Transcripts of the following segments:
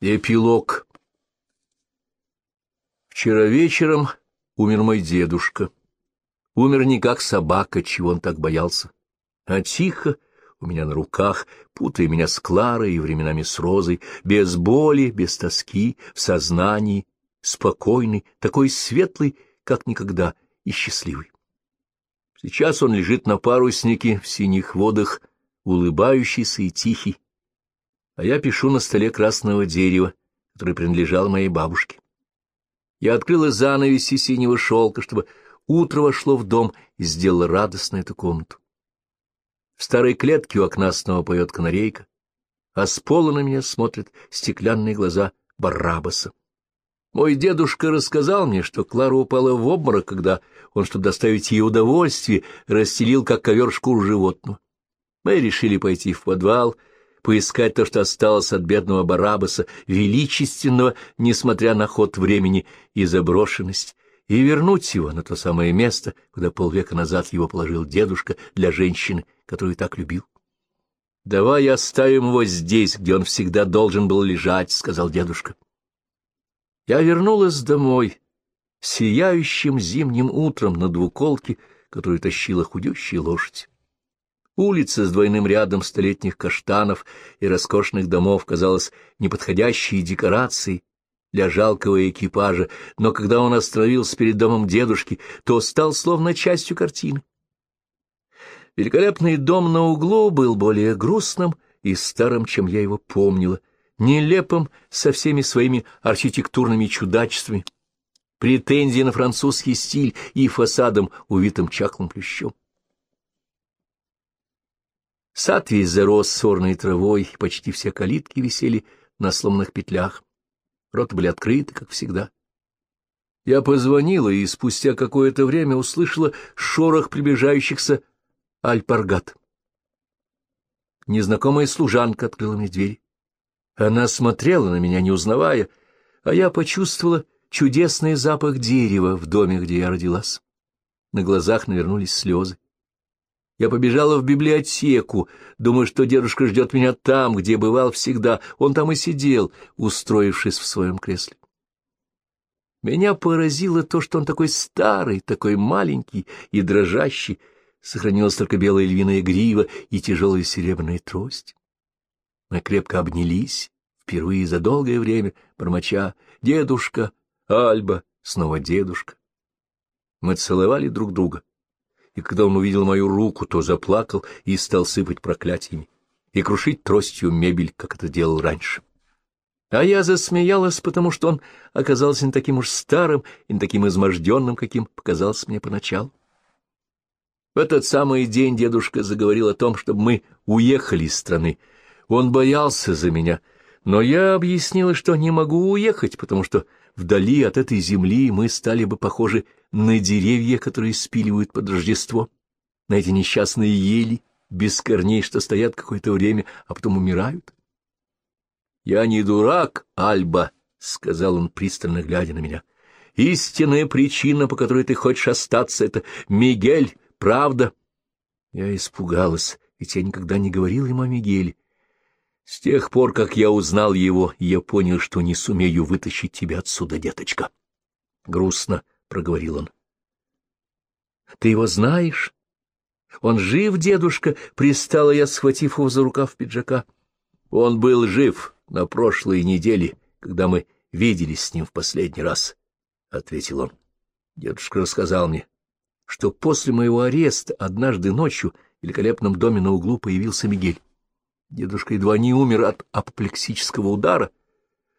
Эпилог Вчера вечером умер мой дедушка. Умер не как собака, чего он так боялся, а тихо, у меня на руках, путая меня с Кларой и временами с Розой, без боли, без тоски, в сознании, спокойный, такой светлый, как никогда, и счастливый. Сейчас он лежит на паруснике в синих водах, улыбающийся и тихий, а я пишу на столе красного дерева, который принадлежал моей бабушке. Я открыла занавеси синего шелка, чтобы утро вошло в дом и сделало радостно эту комнату. В старой клетке у окна снова поет канарейка, а с пола на меня смотрят стеклянные глаза Барабаса. Мой дедушка рассказал мне, что Клара упала в обморок, когда он, чтобы доставить ей удовольствие, расстелил, как ковер, шкуру животного. Мы решили пойти в подвал, поискать то, что осталось от бедного Барабаса, величественного, несмотря на ход времени и заброшенность, и вернуть его на то самое место, куда полвека назад его положил дедушка для женщины, которую так любил. — Давай оставим его здесь, где он всегда должен был лежать, — сказал дедушка. Я вернулась домой, сияющим зимним утром на двуколке, которую тащила худющая лошадь. Улица с двойным рядом столетних каштанов и роскошных домов казалась неподходящей декорацией для жалкого экипажа, но когда он остановился перед домом дедушки, то стал словно частью картины. Великолепный дом на углу был более грустным и старым, чем я его помнила — нелепым со всеми своими архитектурными чудачествами, претензией на французский стиль и фасадом, увитым чаклым плющом. Сад весь зарос сорной травой, почти все калитки висели на сломанных петлях. Роты были открыты, как всегда. Я позвонила и спустя какое-то время услышала шорох приближающихся альпаргат. Незнакомая служанка открыла мне дверь. Она смотрела на меня, не узнавая, а я почувствовала чудесный запах дерева в доме, где я родилась. На глазах навернулись слезы. Я побежала в библиотеку, думая, что дедушка ждет меня там, где бывал всегда. Он там и сидел, устроившись в своем кресле. Меня поразило то, что он такой старый, такой маленький и дрожащий. Сохранилась только белая львиная грива и тяжелая серебряная трость. Мы крепко обнялись, впервые за долгое время, бормоча «Дедушка! Альба!» Снова дедушка. Мы целовали друг друга, и когда он увидел мою руку, то заплакал и стал сыпать проклятиями и крушить тростью мебель, как это делал раньше. А я засмеялась, потому что он оказался не таким уж старым и не таким изможденным, каким показался мне поначалу. В этот самый день дедушка заговорил о том, чтобы мы уехали из страны, он боялся за меня, но я объяснила, что не могу уехать, потому что вдали от этой земли мы стали бы похожи на деревья, которые спиливают под Рождество, на эти несчастные ели, без корней, что стоят какое-то время, а потом умирают. — Я не дурак, Альба, — сказал он, пристально глядя на меня. — Истинная причина, по которой ты хочешь остаться, — это Мигель, правда? Я испугалась, ведь я никогда не говорил ему о Мигеле. С тех пор, как я узнал его, я понял, что не сумею вытащить тебя отсюда, деточка. Грустно проговорил он. — Ты его знаешь? Он жив, дедушка? — пристала я, схватив его за рукав пиджака. — Он был жив на прошлой неделе, когда мы виделись с ним в последний раз, — ответил он. Дедушка рассказал мне, что после моего ареста однажды ночью в великолепном доме на углу появился Мигель. Дедушка едва не умер от апоплексического удара,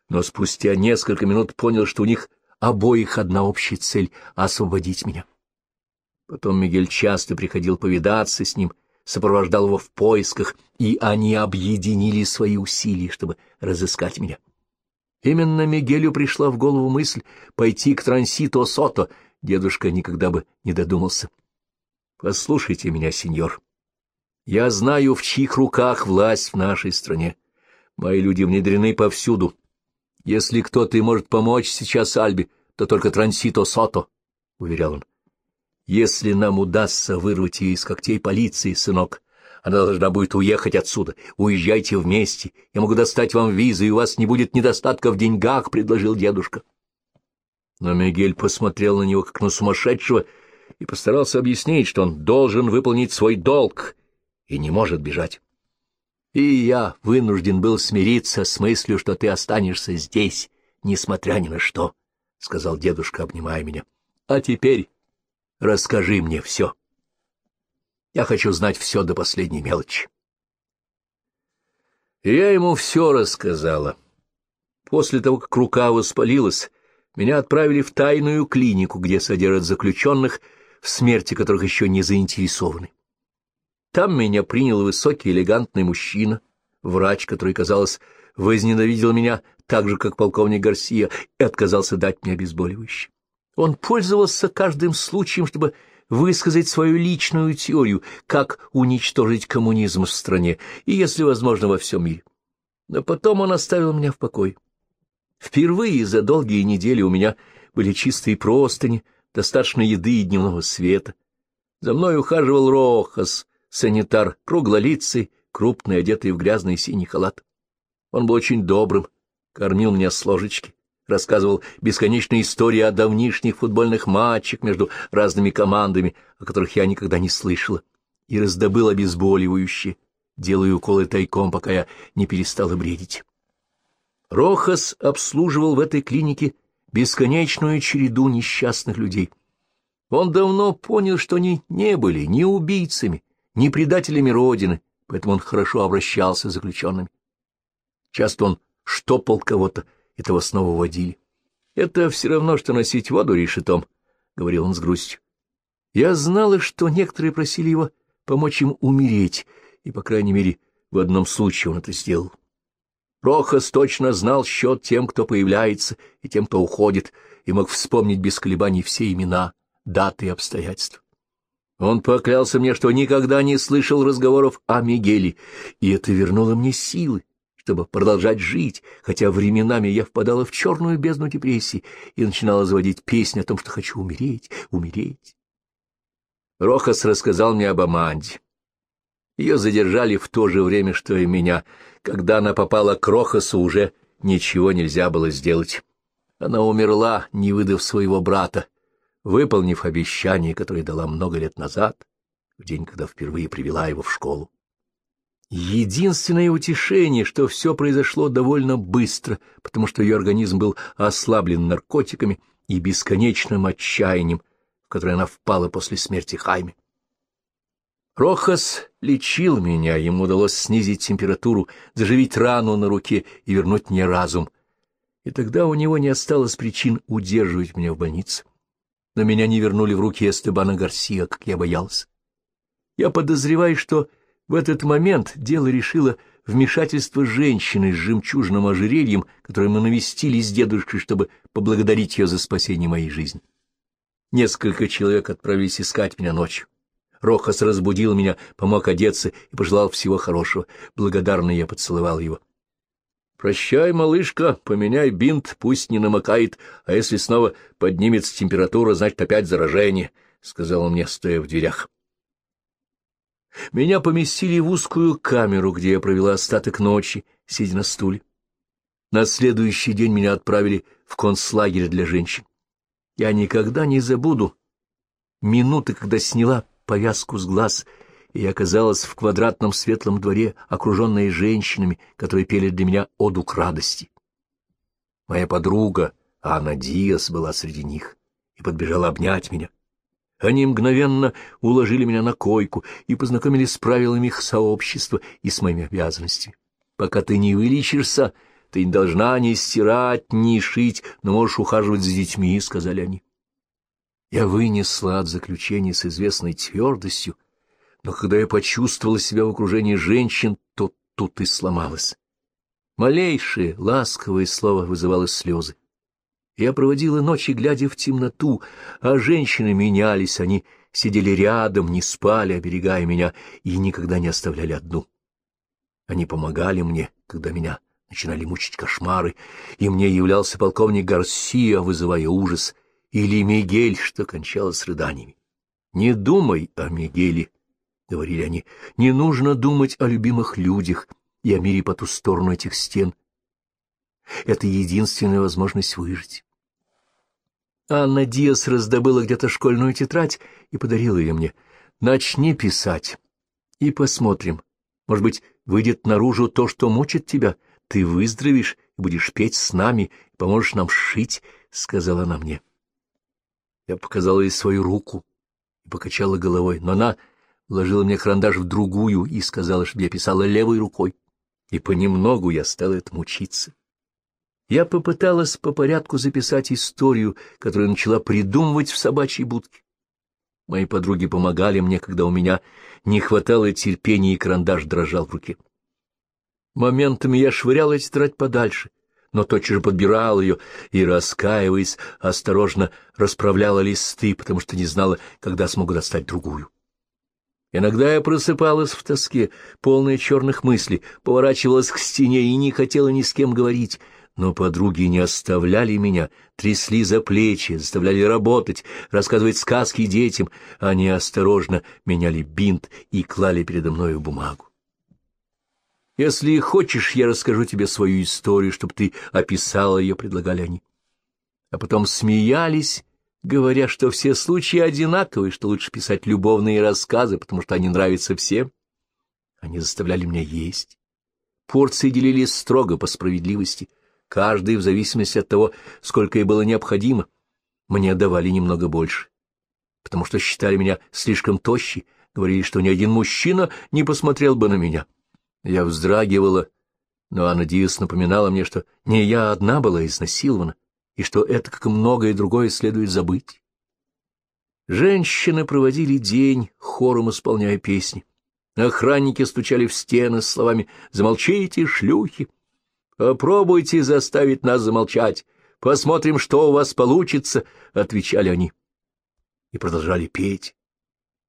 но спустя несколько минут понял, что у них обоих одна общая цель — освободить меня. Потом Мигель часто приходил повидаться с ним, сопровождал его в поисках, и они объединили свои усилия, чтобы разыскать меня. Именно Мигелю пришла в голову мысль пойти к Трансито Сото. Дедушка никогда бы не додумался. — Послушайте меня, сеньор, я знаю, в чьих руках власть в нашей стране. Мои люди внедрены повсюду. Если кто-то и может помочь сейчас Альбе, то только Трансито Сото, — уверял он. Если нам удастся вырвать ее из когтей полиции, сынок, Она должна будет уехать отсюда. Уезжайте вместе. Я могу достать вам визы, и у вас не будет недостатка в деньгах, — предложил дедушка. Но Мигель посмотрел на него, как на сумасшедшего, и постарался объяснить, что он должен выполнить свой долг и не может бежать. И я вынужден был смириться с мыслью, что ты останешься здесь, несмотря ни на что, — сказал дедушка, обнимая меня. — А теперь расскажи мне все. Я хочу знать все до последней мелочи. Я ему все рассказала. После того, как рука воспалилась, меня отправили в тайную клинику, где содержат заключенных, в смерти которых еще не заинтересованы. Там меня принял высокий элегантный мужчина, врач, который, казалось, возненавидел меня так же, как полковник Гарсия, и отказался дать мне обезболивающее. Он пользовался каждым случаем, чтобы высказать свою личную теорию, как уничтожить коммунизм в стране и, если возможно, во всем мире. Но потом он оставил меня в покое. Впервые за долгие недели у меня были чистые простыни, достаточно еды и дневного света. За мной ухаживал Рохас, санитар, круглолицый, крупный, одетый в грязный синий халат. Он был очень добрым, кормил меня с ложечки, рассказывал бесконечные истории о давнишних футбольных матчах между разными командами, о которых я никогда не слышала, и раздобыл обезболивающее, делая уколы тайком, пока я не перестала бредить. Рохас обслуживал в этой клинике бесконечную череду несчастных людей. Он давно понял, что они не были ни убийцами, ни предателями Родины, поэтому он хорошо обращался с заключенными. Часто он штопал кого-то, и того снова водили. Это все равно, что носить воду решетом, — говорил он с грустью. Я знала, что некоторые просили его помочь им умереть, и, по крайней мере, в одном случае он это сделал. Рохас точно знал счет тем, кто появляется, и тем, кто уходит, и мог вспомнить без колебаний все имена, даты и обстоятельства. Он поклялся мне, что никогда не слышал разговоров о Мигеле, и это вернуло мне силы чтобы продолжать жить, хотя временами я впадала в черную бездну депрессии и начинала заводить песни о том, что хочу умереть, умереть. Рохас рассказал мне об Аманде. Ее задержали в то же время, что и меня. Когда она попала к Рохасу, уже ничего нельзя было сделать. Она умерла, не выдав своего брата, выполнив обещание, которое дала много лет назад, в день, когда впервые привела его в школу. Единственное утешение, что все произошло довольно быстро, потому что ее организм был ослаблен наркотиками и бесконечным отчаянием, в которое она впала после смерти Хайме. Рохас лечил меня, ему удалось снизить температуру, заживить рану на руке и вернуть мне разум. И тогда у него не осталось причин удерживать меня в больнице. Но меня не вернули в руки Эстебана Гарсия, как я боялся. Я подозреваю, что в этот момент дело решило вмешательство женщины с жемчужным ожерельем, которое мы навестили с дедушкой, чтобы поблагодарить ее за спасение моей жизни. Несколько человек отправились искать меня ночью. Рохас разбудил меня, помог одеться и пожелал всего хорошего. Благодарно я поцеловал его. — Прощай, малышка, поменяй бинт, пусть не намокает, а если снова поднимется температура, значит, опять заражение, — сказал он мне, стоя в дверях. Меня поместили в узкую камеру, где я провела остаток ночи, сидя на стуле. На следующий день меня отправили в концлагерь для женщин. Я никогда не забуду минуты, когда сняла повязку с глаз, и оказалась в квадратном светлом дворе, окруженная женщинами, которые пели для меня оду к радости. Моя подруга Анна Диас была среди них и подбежала обнять меня. Они мгновенно уложили меня на койку и познакомили с правилами их сообщества и с моими обязанностями. Пока ты не вылечишься, ты не должна ни стирать, ни шить, но можешь ухаживать за детьми, — сказали они. Я вынесла от заключения с известной твердостью, но когда я почувствовала себя в окружении женщин, то тут и сломалась. Малейшее ласковое слово вызывало слезы. Я проводила ночи, глядя в темноту, а женщины менялись, они сидели рядом, не спали, оберегая меня, и никогда не оставляли одну. Они помогали мне, когда меня начинали мучить кошмары, и мне являлся полковник Гарсия, вызывая ужас, или Мигель, что кончалось рыданиями. Не думай о Мигеле, — говорили они, — не нужно думать о любимых людях и о мире по ту сторону этих стен. Это единственная возможность выжить. Анна Диас раздобыла где-то школьную тетрадь и подарила ее мне. «Начни писать, и посмотрим. Может быть, выйдет наружу то, что мучит тебя. Ты выздоровеешь и будешь петь с нами, и поможешь нам шить», — сказала она мне. Я показала ей свою руку и покачала головой, но она вложила мне карандаш в другую и сказала, чтобы я писала левой рукой. И понемногу я стала этому учиться. Я попыталась по порядку записать историю, которую начала придумывать в собачьей будке. Мои подруги помогали мне, когда у меня не хватало терпения, и карандаш дрожал в руке. Моментами я швыряла тетрадь подальше, но тотчас же подбирала ее и, раскаиваясь, осторожно расправляла листы, потому что не знала, когда смогу достать другую. Иногда я просыпалась в тоске, полная черных мыслей, поворачивалась к стене и не хотела ни с кем говорить, но подруги не оставляли меня, трясли за плечи, заставляли работать, рассказывать сказки детям. Они осторожно меняли бинт и клали передо мною бумагу. «Если хочешь, я расскажу тебе свою историю, чтобы ты описала ее», — предлагали они. А потом смеялись говоря, что все случаи одинаковые, что лучше писать любовные рассказы, потому что они нравятся всем. Они заставляли меня есть. Порции делились строго по справедливости, каждый в зависимости от того, сколько ей было необходимо. Мне давали немного больше, потому что считали меня слишком тощей, говорили, что ни один мужчина не посмотрел бы на меня. Я вздрагивала, но Анна Диас напоминала мне, что не я одна была изнасилована и что это, как и многое другое, следует забыть. Женщины проводили день, хором исполняя песни. Охранники стучали в стены с словами «Замолчите, шлюхи! Попробуйте заставить нас замолчать! Посмотрим, что у вас получится!» — отвечали они. И продолжали петь.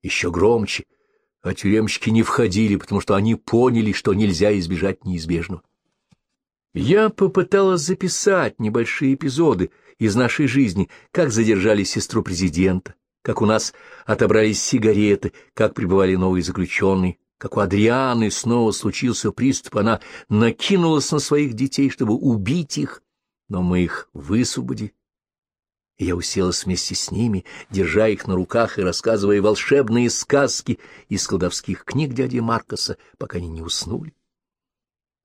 Еще громче. А тюремщики не входили, потому что они поняли, что нельзя избежать неизбежного. Я попыталась записать небольшие эпизоды из нашей жизни, как задержали сестру президента, как у нас отобрались сигареты, как прибывали новые заключенные, как у Адрианы снова случился приступ, она накинулась на своих детей, чтобы убить их, но мы их высвободили. Я уселась вместе с ними, держа их на руках и рассказывая волшебные сказки из кладовских книг дяди Маркоса, пока они не уснули.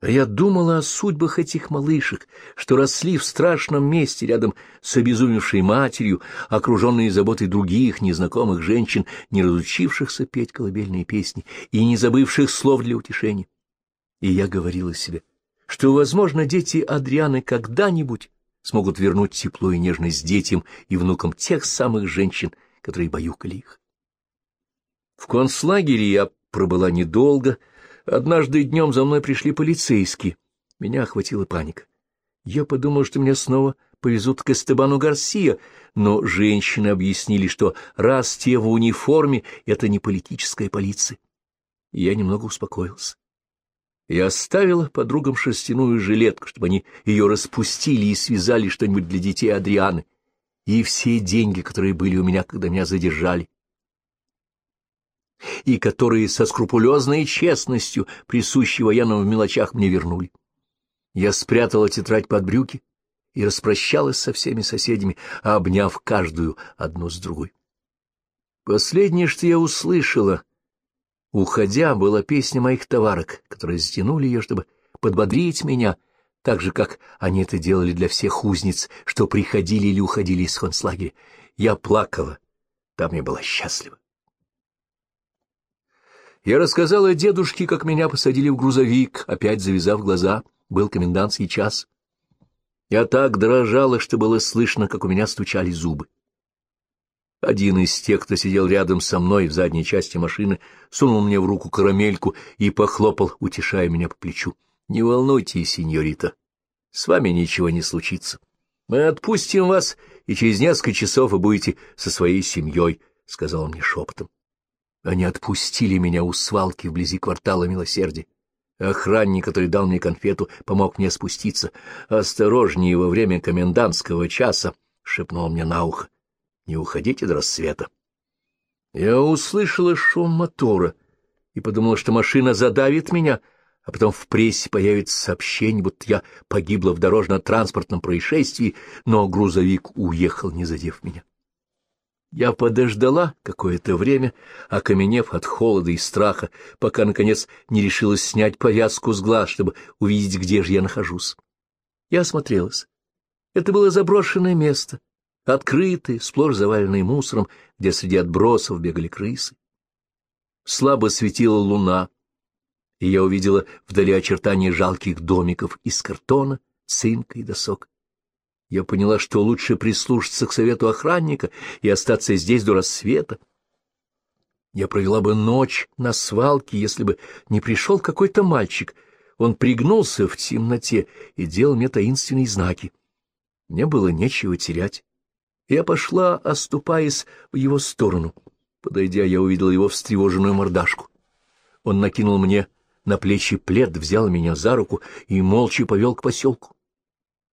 Я думала о судьбах этих малышек, что росли в страшном месте рядом с обезумевшей матерью, окруженные заботой других незнакомых женщин, не разучившихся петь колыбельные песни и не забывших слов для утешения. И я говорила себе, что, возможно, дети Адрианы когда-нибудь смогут вернуть тепло и нежность детям и внукам тех самых женщин, которые баюкали их. В концлагере я пробыла недолго, — Однажды днем за мной пришли полицейские. Меня охватила паника. Я подумал, что меня снова повезут к Эстебану Гарсия, но женщины объяснили, что раз те в униформе, это не политическая полиция. Я немного успокоился. Я оставила подругам шерстяную жилетку, чтобы они ее распустили и связали что-нибудь для детей Адрианы, и все деньги, которые были у меня, когда меня задержали, и которые со скрупулезной честностью, присущей военным в мелочах, мне вернули. Я спрятала тетрадь под брюки и распрощалась со всеми соседями, обняв каждую одну с другой. Последнее, что я услышала, уходя, была песня моих товарок, которые стянули ее, чтобы подбодрить меня, так же, как они это делали для всех узниц, что приходили или уходили из концлагеря. Я плакала, там я была счастлива. Я рассказала дедушке, как меня посадили в грузовик, опять завязав глаза. Был комендантский час. Я так дрожала, что было слышно, как у меня стучали зубы. Один из тех, кто сидел рядом со мной в задней части машины, сунул мне в руку карамельку и похлопал, утешая меня по плечу. — Не волнуйтесь, сеньорита, с вами ничего не случится. Мы отпустим вас, и через несколько часов вы будете со своей семьей, — сказал он мне шепотом. Они отпустили меня у свалки вблизи квартала Милосердия. Охранник, который дал мне конфету, помог мне спуститься. «Осторожнее во время комендантского часа!» — шепнул мне на ухо. «Не уходите до рассвета». Я услышала шум мотора и подумала, что машина задавит меня, а потом в прессе появится сообщение, будто я погибла в дорожно-транспортном происшествии, но грузовик уехал, не задев меня. Я подождала какое-то время, окаменев от холода и страха, пока, наконец, не решилась снять повязку с глаз, чтобы увидеть, где же я нахожусь. Я осмотрелась. Это было заброшенное место, открытое, сплошь заваленное мусором, где среди отбросов бегали крысы. Слабо светила луна, и я увидела вдали очертания жалких домиков из картона, цинка и досок. Я поняла, что лучше прислушаться к совету охранника и остаться здесь до рассвета. Я провела бы ночь на свалке, если бы не пришел какой-то мальчик. Он пригнулся в темноте и делал мне таинственные знаки. Мне было нечего терять. Я пошла, оступаясь в его сторону. Подойдя, я увидела его встревоженную мордашку. Он накинул мне на плечи плед, взял меня за руку и молча повел к поселку.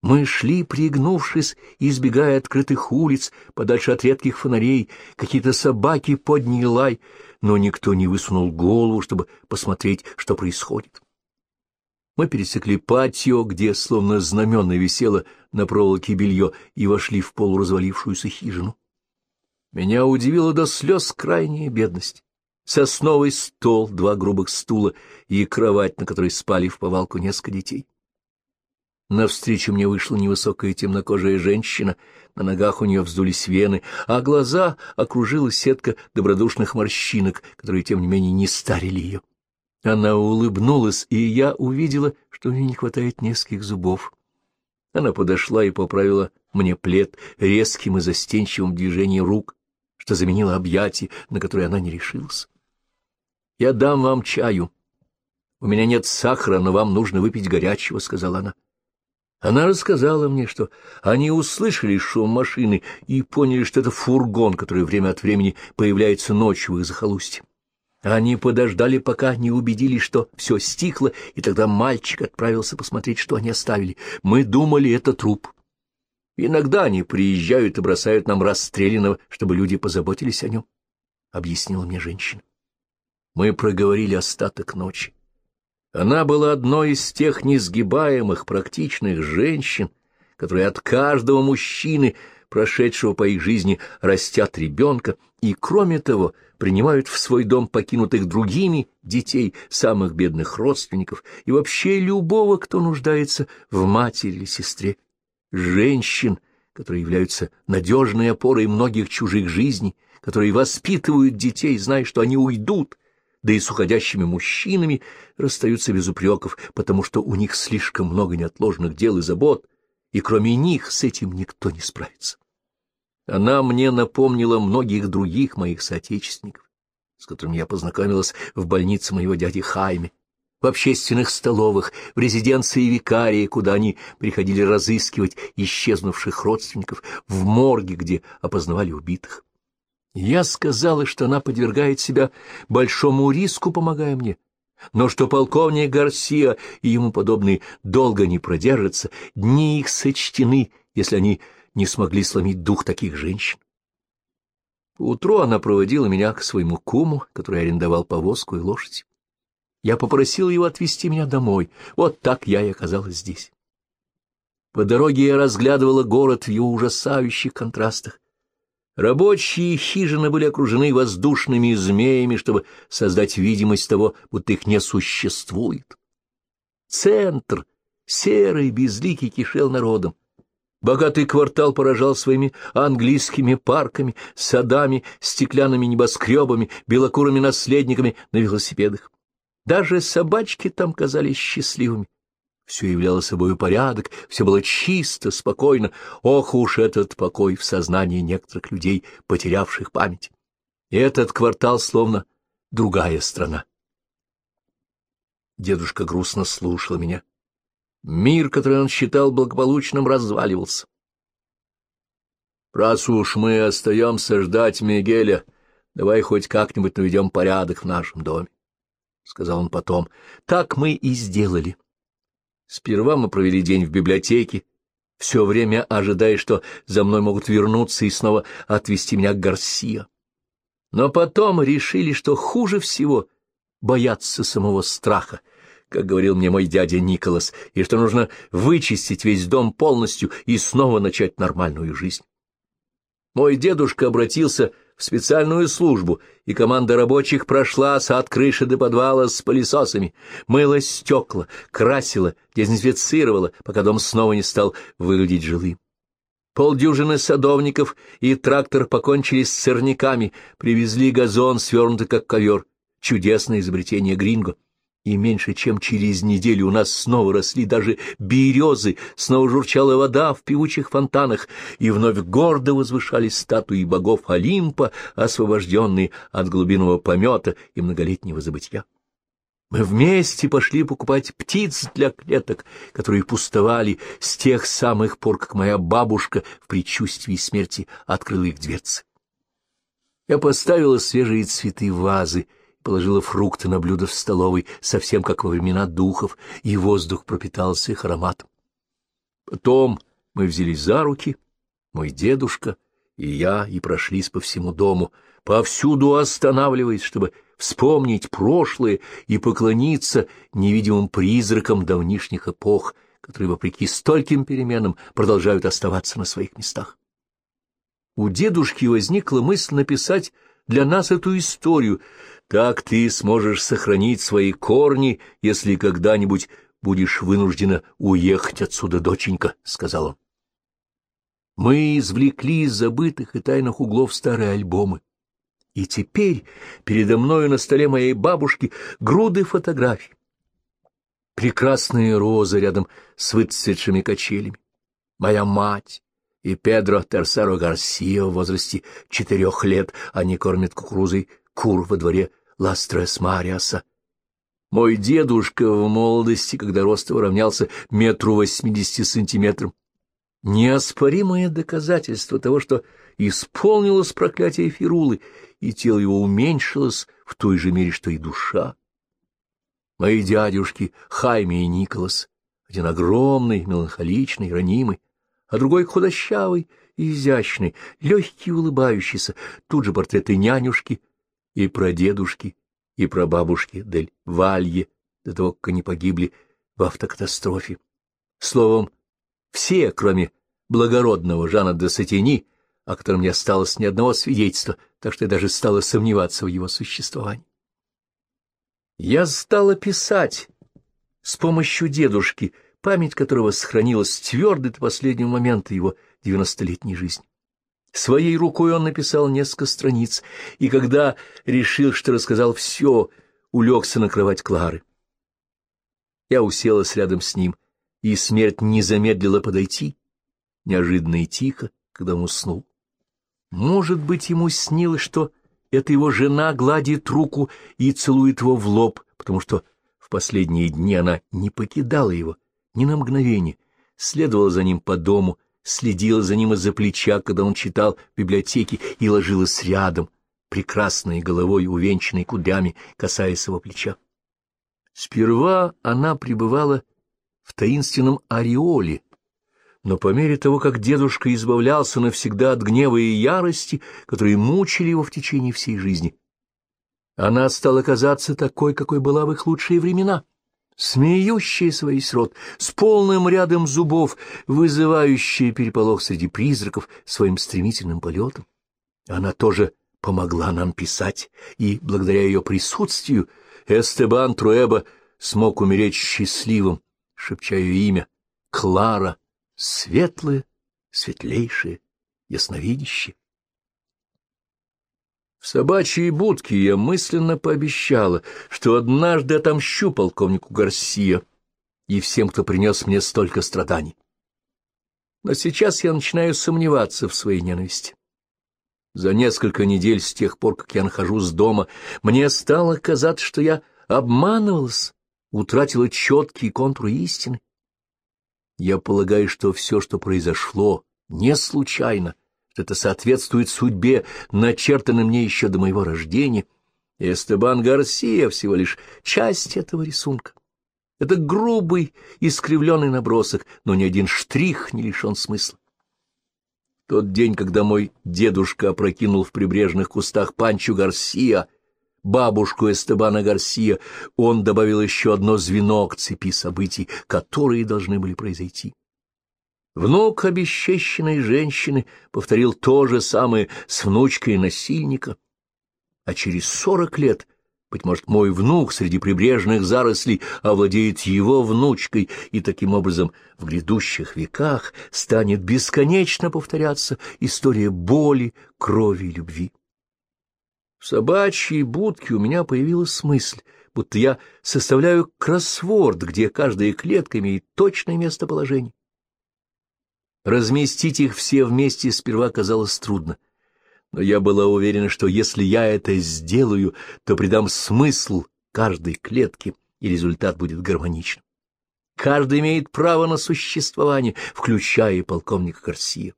Мы шли, пригнувшись, избегая открытых улиц, подальше от редких фонарей, какие-то собаки подняли лай, но никто не высунул голову, чтобы посмотреть, что происходит. Мы пересекли патио, где словно знаменно висело на проволоке белье, и вошли в полуразвалившуюся хижину. Меня удивила до слез крайняя бедность. Сосновый стол, два грубых стула и кровать, на которой спали в повалку несколько детей. Навстречу мне вышла невысокая темнокожая женщина, на ногах у нее вздулись вены, а глаза окружила сетка добродушных морщинок, которые, тем не менее, не старили ее. Она улыбнулась, и я увидела, что у нее не хватает нескольких зубов. Она подошла и поправила мне плед резким и застенчивым движением рук, что заменило объятие, на которое она не решилась. — Я дам вам чаю. — У меня нет сахара, но вам нужно выпить горячего, — сказала она. Она рассказала мне, что они услышали шум машины и поняли, что это фургон, который время от времени появляется ночью в их захолустье. Они подождали, пока не убедились, что все стихло, и тогда мальчик отправился посмотреть, что они оставили. Мы думали, это труп. Иногда они приезжают и бросают нам расстрелянного, чтобы люди позаботились о нем, — объяснила мне женщина. Мы проговорили остаток ночи. Она была одной из тех несгибаемых, практичных женщин, которые от каждого мужчины, прошедшего по их жизни, растят ребенка, и, кроме того, принимают в свой дом покинутых другими детей, самых бедных родственников и вообще любого, кто нуждается в матери или сестре. Женщин, которые являются надежной опорой многих чужих жизней, которые воспитывают детей, зная, что они уйдут, да и с уходящими мужчинами расстаются без упреков, потому что у них слишком много неотложных дел и забот, и кроме них с этим никто не справится. Она мне напомнила многих других моих соотечественников, с которыми я познакомилась в больнице моего дяди Хайме, в общественных столовых, в резиденции викарии, куда они приходили разыскивать исчезнувших родственников, в морге, где опознавали убитых. Я сказала, что она подвергает себя большому риску, помогая мне, но что полковник Гарсия и ему подобные долго не продержатся, дни их сочтены, если они не смогли сломить дух таких женщин. Утру она проводила меня к своему куму, который арендовал повозку и лошадь. Я попросил его отвезти меня домой. Вот так я и оказалась здесь. По дороге я разглядывала город в его ужасающих контрастах. Рабочие хижины были окружены воздушными змеями, чтобы создать видимость того, будто их не существует. Центр, серый, безликий, кишел народом. Богатый квартал поражал своими английскими парками, садами, стеклянными небоскребами, белокурыми наследниками на велосипедах. Даже собачки там казались счастливыми. Все являло собой порядок, все было чисто, спокойно. Ох уж этот покой в сознании некоторых людей, потерявших память. Этот квартал словно другая страна. Дедушка грустно слушал меня. Мир, который он считал благополучным, разваливался. «Раз уж мы остаемся ждать Мигеля, давай хоть как-нибудь наведем порядок в нашем доме», — сказал он потом. «Так мы и сделали». Сперва мы провели день в библиотеке, все время ожидая, что за мной могут вернуться и снова отвезти меня к Гарсия. Но потом решили, что хуже всего бояться самого страха, как говорил мне мой дядя Николас, и что нужно вычистить весь дом полностью и снова начать нормальную жизнь. Мой дедушка обратился в специальную службу, и команда рабочих прошла от крыши до подвала с пылесосами, мыла стекла, красила, дезинфицировала, пока дом снова не стал выглядеть жилым. Полдюжины садовников и трактор покончили с сорняками, привезли газон, свернутый как ковер. Чудесное изобретение Гринго и меньше чем через неделю у нас снова росли даже березы, снова журчала вода в певучих фонтанах, и вновь гордо возвышались статуи богов Олимпа, освобожденные от глубинного помета и многолетнего забытья. Мы вместе пошли покупать птиц для клеток, которые пустовали с тех самых пор, как моя бабушка в предчувствии смерти открыла их дверцы. Я поставила свежие цветы в вазы, положила фрукты на блюдо в столовой, совсем как во времена духов, и воздух пропитался их ароматом. Потом мы взялись за руки, мой дедушка и я, и прошлись по всему дому, повсюду останавливаясь, чтобы вспомнить прошлое и поклониться невидимым призракам давнишних эпох, которые, вопреки стольким переменам, продолжают оставаться на своих местах. У дедушки возникла мысль написать для нас эту историю, так ты сможешь сохранить свои корни, если когда-нибудь будешь вынуждена уехать отсюда, доченька, — сказал он. Мы извлекли из забытых и тайных углов старые альбомы. И теперь передо мною на столе моей бабушки груды фотографий. Прекрасные розы рядом с выцветшими качелями. Моя мать и Педро Терсеро Гарсио в возрасте четырех лет, они кормят кукурузой кур во дворе Ластрес Мариаса. Мой дедушка в молодости, когда рост его равнялся метру восьмидесяти сантиметрам, неоспоримое доказательство того, что исполнилось проклятие Фирулы, и тело его уменьшилось в той же мере, что и душа. Мои дядюшки Хайме и Николас, один огромный, меланхоличный, ранимый, а другой худощавый и изящный, легкий и улыбающийся, тут же портреты нянюшки, и про дедушки, и про бабушки Дель Валье, до того, как они погибли в автокатастрофе. Словом, все, кроме благородного Жана де Сатини, о котором не осталось ни одного свидетельства, так что я даже стала сомневаться в его существовании. Я стала писать с помощью дедушки, память которого сохранилась твердой до последнего момента его девяностолетней жизни. Своей рукой он написал несколько страниц, и когда решил, что рассказал все, улегся на кровать Клары. Я уселась рядом с ним, и смерть не замедлила подойти, неожиданно и тихо, когда он уснул. Может быть, ему снилось, что эта его жена гладит руку и целует его в лоб, потому что в последние дни она не покидала его ни на мгновение, следовала за ним по дому, следила за ним из-за плеча, когда он читал в библиотеке, и ложилась рядом, прекрасной головой, увенчанной кудрями, касаясь его плеча. Сперва она пребывала в таинственном ореоле, но по мере того, как дедушка избавлялся навсегда от гнева и ярости, которые мучили его в течение всей жизни, она стала казаться такой, какой была в их лучшие времена — смеющаяся весь рот, с полным рядом зубов, вызывающая переполох среди призраков своим стремительным полетом. Она тоже помогла нам писать, и, благодаря ее присутствию, Эстебан Труэба смог умереть счастливым, шепча ее имя — Клара, светлая, светлейшая, ясновидящая. В собачьей будке я мысленно пообещала, что однажды отомщу полковнику Гарсия и всем, кто принес мне столько страданий. Но сейчас я начинаю сомневаться в своей ненависти. За несколько недель с тех пор, как я нахожусь дома, мне стало казаться, что я обманывалась, утратила четкие контуры истины. Я полагаю, что все, что произошло, не случайно — это соответствует судьбе, начертанной мне еще до моего рождения. Эстебан Гарсия всего лишь часть этого рисунка. Это грубый, искривленный набросок, но ни один штрих не лишен смысла. Тот день, когда мой дедушка опрокинул в прибрежных кустах Панчу Гарсия, бабушку Эстебана Гарсия, он добавил еще одно звено к цепи событий, которые должны были произойти. Внук обесчещенной женщины повторил то же самое с внучкой насильника, а через сорок лет — быть может, мой внук среди прибрежных зарослей овладеет его внучкой, и таким образом в грядущих веках станет бесконечно повторяться история боли, крови и любви. В собачьей будке у меня появилась мысль, будто я составляю кроссворд, где каждая клетка имеет точное местоположение. Разместить их все вместе сперва казалось трудно но я была уверена, что если я это сделаю, то придам смысл каждой клетке, и результат будет гармоничным. Каждый имеет право на существование, включая и полковника Гарсия.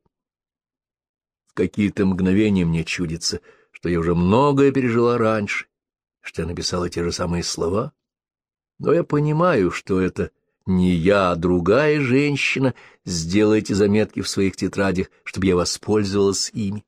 В какие-то мгновения мне чудится, что я уже многое пережила раньше, что я написала те же самые слова, но я понимаю, что это не я, а другая женщина сделала эти заметки в своих тетрадях, чтобы я воспользовалась ими.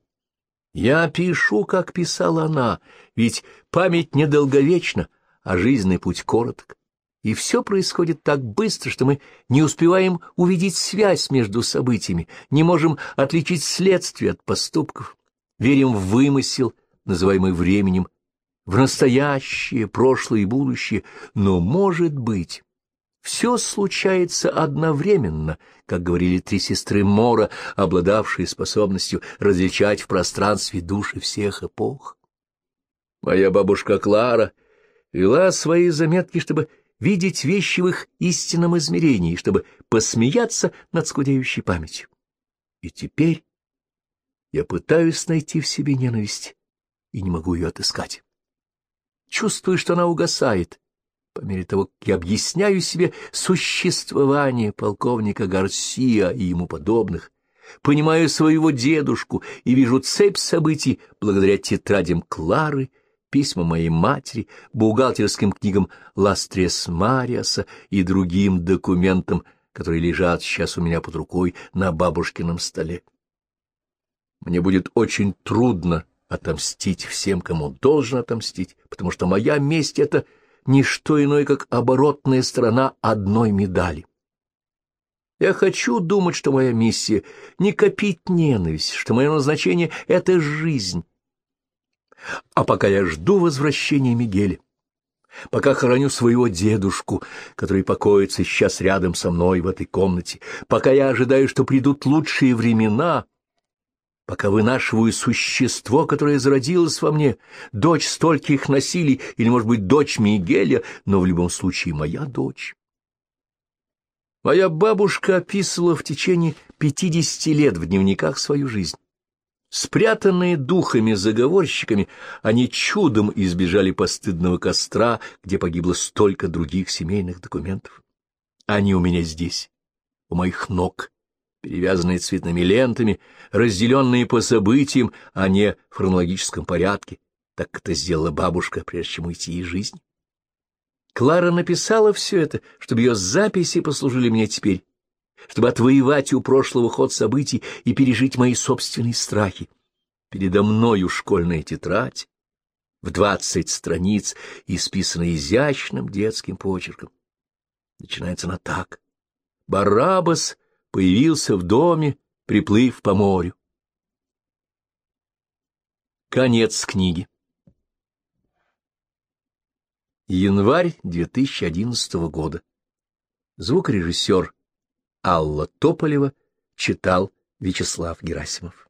Я пишу, как писала она, ведь память недолговечна, а жизненный путь короток. И все происходит так быстро, что мы не успеваем увидеть связь между событиями, не можем отличить следствие от поступков, верим в вымысел, называемый временем, в настоящее, прошлое и будущее, но, может быть, все случается одновременно, как говорили три сестры Мора, обладавшие способностью различать в пространстве души всех эпох. Моя бабушка Клара вела свои заметки, чтобы видеть вещи в их истинном измерении, чтобы посмеяться над скудеющей памятью. И теперь я пытаюсь найти в себе ненависть и не могу ее отыскать. Чувствую, что она угасает, по мере того, как я объясняю себе существование полковника Гарсия и ему подобных, понимаю своего дедушку и вижу цепь событий благодаря тетрадям Клары, письмам моей матери, бухгалтерским книгам Ластрес Мариаса и другим документам, которые лежат сейчас у меня под рукой на бабушкином столе. Мне будет очень трудно отомстить всем, кому должен отомстить, потому что моя месть — это не что иное, как оборотная сторона одной медали. Я хочу думать, что моя миссия — не копить ненависть, что мое назначение — это жизнь. А пока я жду возвращения Мигеля, пока храню своего дедушку, который покоится сейчас рядом со мной в этой комнате, пока я ожидаю, что придут лучшие времена, пока вынашиваю существо, которое зародилось во мне, дочь стольких насилий, или, может быть, дочь Мигеля, но в любом случае моя дочь. Моя бабушка описывала в течение пятидесяти лет в дневниках свою жизнь. Спрятанные духами-заговорщиками, они чудом избежали постыдного костра, где погибло столько других семейных документов. Они у меня здесь, у моих ног, перевязанные цветными лентами, разделенные по событиям, а не в хронологическом порядке, так это сделала бабушка, прежде чем уйти из жизни. Клара написала все это, чтобы ее записи послужили мне теперь, чтобы отвоевать у прошлого ход событий и пережить мои собственные страхи. Передо мною школьная тетрадь в двадцать страниц, исписанная изящным детским почерком. Начинается она так. Барабас появился в доме, приплыв по морю. Конец книги. Январь 2011 года. Звукорежиссер Алла Тополева читал Вячеслав Герасимов.